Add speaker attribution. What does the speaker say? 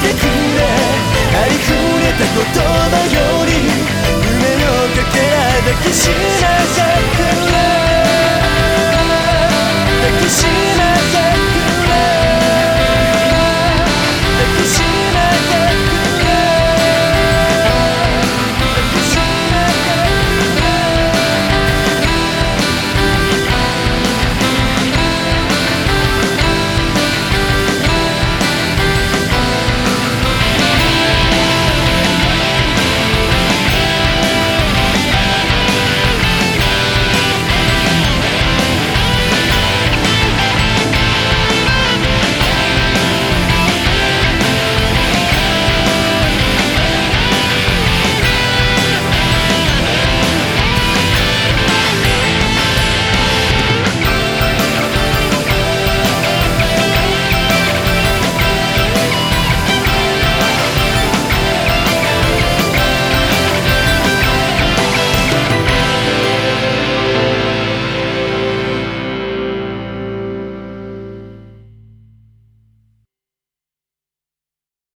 Speaker 1: してくれ。ありふれたこと